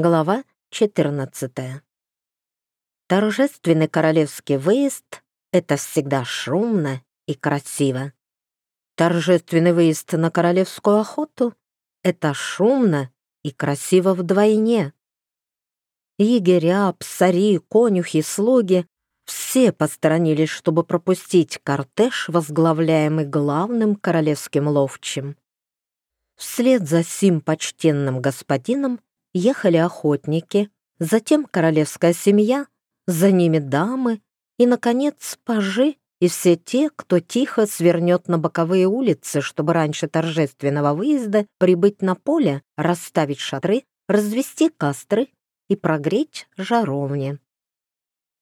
Глава 14. Торжественный королевский выезд — это всегда шумно и красиво. Торжественный выезд на королевскую охоту — это шумно и красиво вдвойне. Егеря, псари, конюхи, слуги — все посторонились, чтобы пропустить кортеж, возглавляемый главным королевским ловчим. Вслед за сим почтенным господином ехали охотники, затем королевская семья, за ними дамы и, наконец, пажи и все те, кто тихо свернет на боковые улицы, чтобы раньше торжественного выезда прибыть на поле, расставить шатры, развести костры и прогреть жаровни.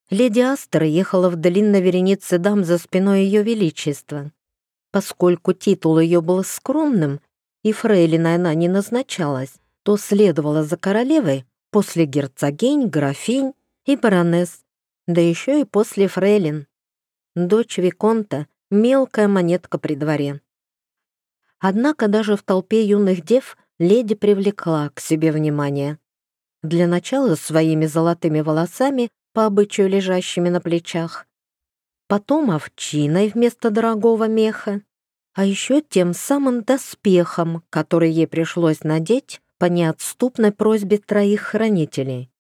Леди Астер ехала в длинной веренице дам за спиной Ее Величества. Поскольку титул ее был скромным, и фрейлиной она не назначалась, то следовала за королевой после герцогинь, графинь и баронесс, да еще и после фрейлин. Дочь Виконта — мелкая монетка при дворе. Однако даже в толпе юных дев леди привлекла к себе внимание. Для начала своими золотыми волосами, по обычаю лежащими на плечах, потом овчиной вместо дорогого меха, а еще тем самым доспехом, который ей пришлось надеть по неотступной просьбе троих хранителей.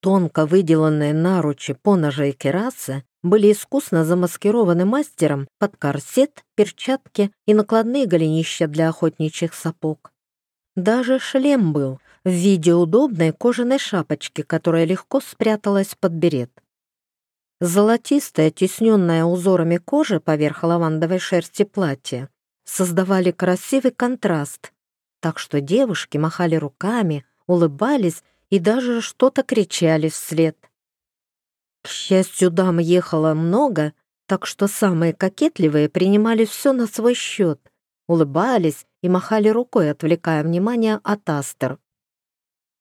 Тонко выделанные наручи, поножа и кераса были искусно замаскированы мастером под корсет, перчатки и накладные голенища для охотничьих сапог. Даже шлем был в виде удобной кожаной шапочки, которая легко спряталась под берет. Золотистая, тесненная узорами кожа поверх лавандовой шерсти платья создавали красивый контраст так что девушки махали руками, улыбались и даже что-то кричали вслед. К счастью, дам ехало много, так что самые кокетливые принимали все на свой счет, улыбались и махали рукой, отвлекая внимание от Астер.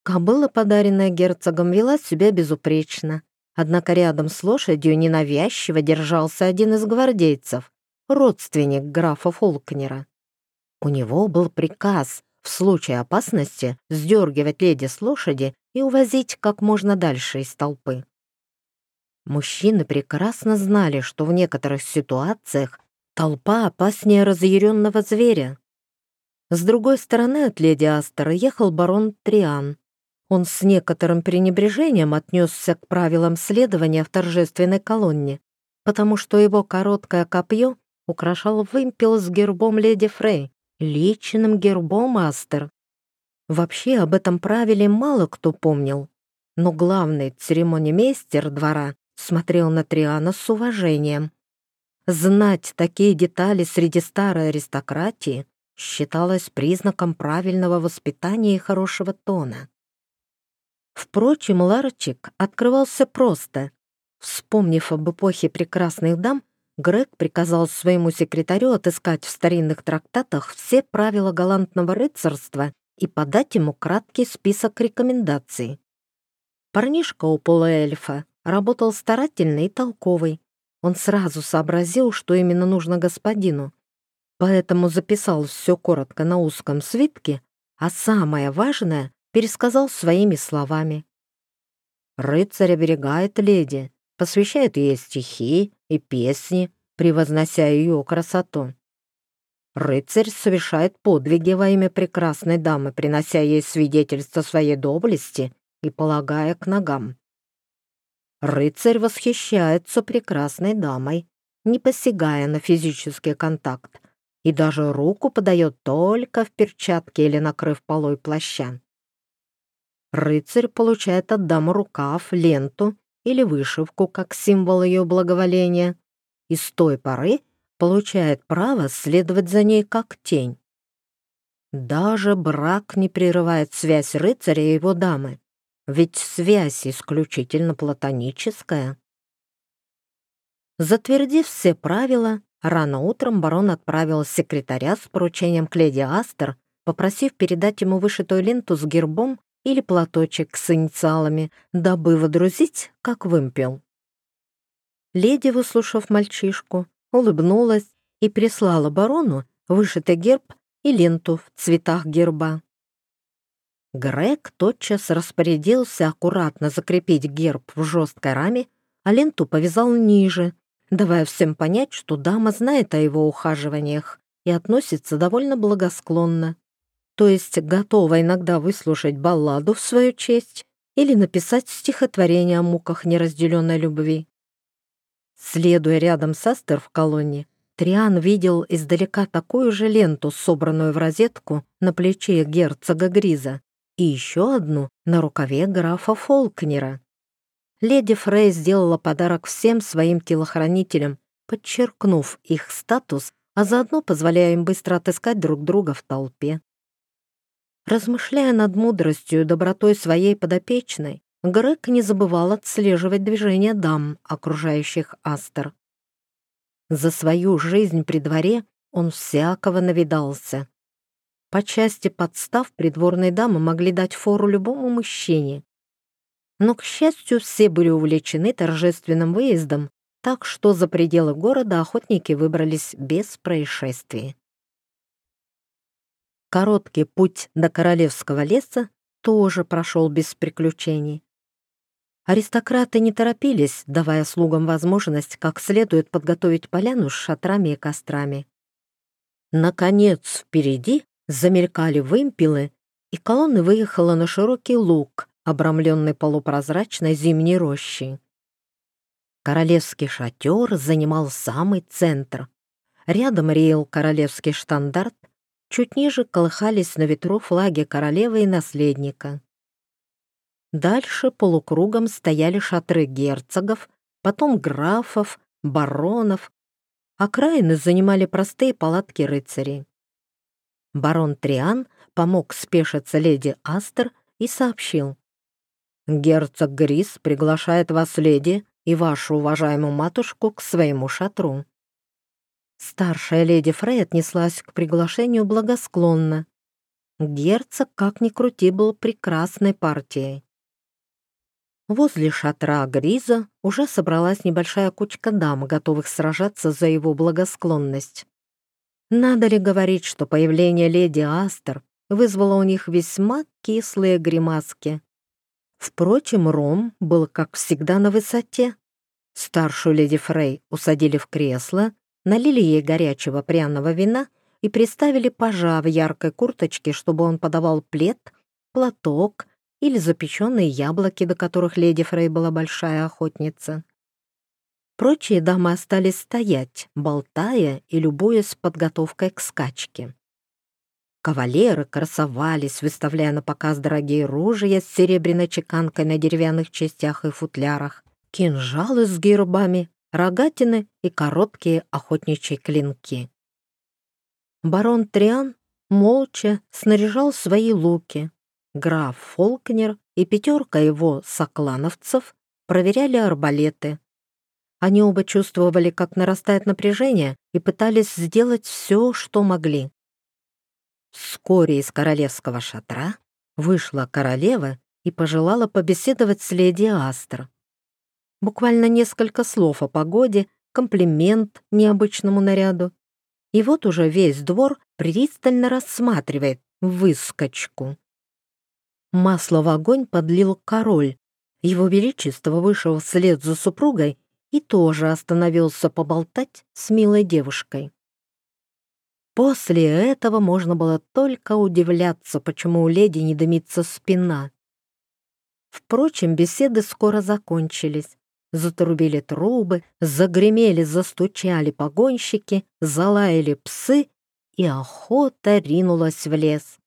Кобыла, подаренная герцогом, вела себя безупречно, однако рядом с лошадью ненавязчиво держался один из гвардейцев, родственник графа Фолкнера. У него был приказ в случае опасности сдергивать леди с лошади и увозить как можно дальше из толпы. Мужчины прекрасно знали, что в некоторых ситуациях толпа опаснее разъяренного зверя. С другой стороны от леди Астера ехал барон Триан. Он с некоторым пренебрежением отнесся к правилам следования в торжественной колонне, потому что его короткое копье украшал вымпел с гербом леди Фрей, личным гербом Астер. Вообще об этом правиле мало кто помнил, но главный церемонимейстер двора смотрел на Триана с уважением. Знать такие детали среди старой аристократии считалось признаком правильного воспитания и хорошего тона. Впрочем, ларчик открывался просто. Вспомнив об эпохе прекрасных дам, Грег приказал своему секретарю отыскать в старинных трактатах все правила галантного рыцарства и подать ему краткий список рекомендаций. Парнишка у полуэльфа работал старательный и толковый. Он сразу сообразил, что именно нужно господину, поэтому записал все коротко на узком свитке, а самое важное пересказал своими словами. «Рыцарь оберегает леди, посвящает ей стихи и песни, превознося ее красоту. Рыцарь совершает подвиги во имя прекрасной дамы, принося ей свидетельство своей доблести и полагая к ногам. Рыцарь восхищается прекрасной дамой, не посягая на физический контакт, и даже руку подает только в перчатке или накрыв полой плаща. Рыцарь получает от дамы рукав, ленту или вышивку как символ ее благоволения, и с той поры получает право следовать за ней как тень. Даже брак не прерывает связь рыцаря и его дамы, ведь связь исключительно платоническая. Затвердив все правила, рано утром барон отправил секретаря с поручением к леди Астер, попросив передать ему вышитую ленту с гербом или платочек с инициалами, дабы водрузить, как вымпел. Леди, выслушав мальчишку, улыбнулась и прислала барону вышитый герб и ленту в цветах герба. Грег тотчас распорядился аккуратно закрепить герб в жесткой раме, а ленту повязал ниже, давая всем понять, что дама знает о его ухаживаниях и относится довольно благосклонно. То есть готова иногда выслушать балладу в свою честь или написать стихотворение о муках неразделенной любви. Следуя рядом с Астер в колонне, Триан видел издалека такую же ленту, собранную в розетку на плече герцога Гриза, и еще одну на рукаве графа Фолкнера. Леди Фрей сделала подарок всем своим телохранителям, подчеркнув их статус, а заодно позволяя им быстро отыскать друг друга в толпе. Размышляя над мудростью и добротой своей подопечной, Грег не забывал отслеживать движения дам, окружающих Астер. За свою жизнь при дворе он всякого навидался. По части подстав придворные дамы могли дать фору любому мужчине. Но, к счастью, все были увлечены торжественным выездом, так что за пределы города охотники выбрались без происшествий. Короткий путь до Королевского леса тоже прошел без приключений. Аристократы не торопились, давая слугам возможность как следует подготовить поляну с шатрами и кострами. Наконец, впереди замелькали вымпелы, и колонна выехала на широкий луг, обрамленный полупрозрачной зимней рощей. Королевский шатер занимал самый центр. Рядом реял королевский штандарт, чуть ниже колыхались на ветру флаги королевы и наследника. Дальше полукругом стояли шатры герцогов, потом графов, баронов. Окраины занимали простые палатки рыцарей. Барон Триан помог спешиться леди Астер и сообщил. «Герцог Грис приглашает вас, леди, и вашу уважаемую матушку к своему шатру». Старшая леди Фрей отнеслась к приглашению благосклонно. Герцог, как ни крути, был прекрасной партией. Возле шатра Гриза уже собралась небольшая кучка дам, готовых сражаться за его благосклонность. Надо ли говорить, что появление леди Астер вызвало у них весьма кислые гримаски? Впрочем, Ром был, как всегда, на высоте. Старшую леди Фрей усадили в кресло, налили ей горячего пряного вина и приставили пажа в яркой курточке, чтобы он подавал плед, платок или запеченные яблоки, до которых леди Фрей была большая охотница. Прочие дамы остались стоять, болтая и любуясь подготовкой к скачке. Кавалеры красовались, выставляя на показ дорогие ружья с серебряной чеканкой на деревянных частях и футлярах, кинжалы с гербами, рогатины и короткие охотничьи клинки. Барон Триан молча снаряжал свои луки, граф Фолкнер и пятерка его соклановцев проверяли арбалеты. Они оба чувствовали, как нарастает напряжение, и пытались сделать все, что могли. Вскоре из королевского шатра вышла королева и пожелала побеседовать с леди Астр. Буквально несколько слов о погоде, комплимент необычному наряду. И вот уже весь двор пристально рассматривает выскочку. Масло в огонь подлил король. Его Величество вышел вслед за супругой и тоже остановился поболтать с милой девушкой. После этого можно было только удивляться, почему у леди не дымится спина. Впрочем, беседы скоро закончились. Затрубили трубы, загремели, застучали погонщики, залаяли псы, и охота ринулась в лес.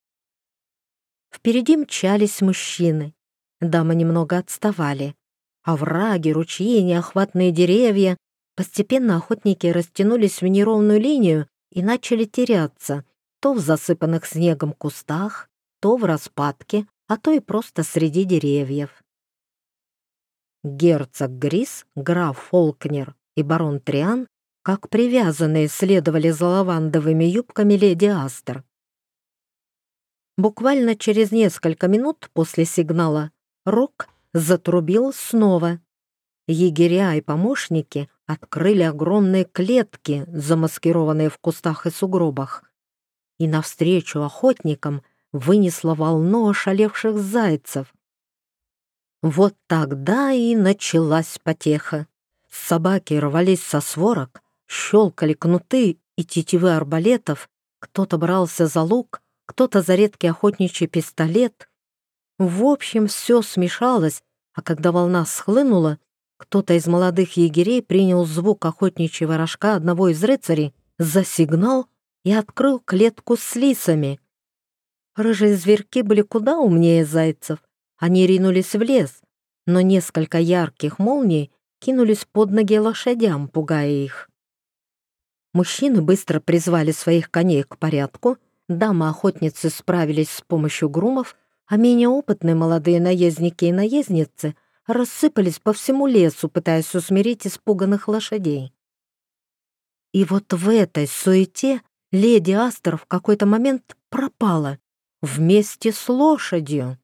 Впереди мчались мужчины. Дамы немного отставали. Овраги, ручьи, неохватные деревья. Постепенно охотники растянулись в неровную линию и начали теряться, то в засыпанных снегом кустах, то в распадке, а то и просто среди деревьев. Герцог Грис, граф Фолкнер и барон Триан, как привязанные, следовали за лавандовыми юбками леди Астер. Буквально через несколько минут после сигнала Рок затрубил снова. Егеря и помощники открыли огромные клетки, замаскированные в кустах и сугробах. И навстречу охотникам вынесла волну ошалевших зайцев. Вот тогда и началась потеха. Собаки рвались со сворок, щелкали кнуты и тетивы арбалетов, кто-то брался за лук, кто-то за редкий охотничий пистолет. В общем, все смешалось, а когда волна схлынула, кто-то из молодых егерей принял звук охотничьего рожка одного из рыцарей за сигнал и открыл клетку с лисами. Рыжие зверьки были куда умнее зайцев. Они ринулись в лес, но несколько ярких молний кинулись под ноги лошадям, пугая их. Мужчины быстро призвали своих коней к порядку, дамы-охотницы справились с помощью грумов, а менее опытные молодые наездники и наездницы рассыпались по всему лесу, пытаясь усмирить испуганных лошадей. И вот в этой суете леди Астер в какой-то момент пропала вместе с лошадью.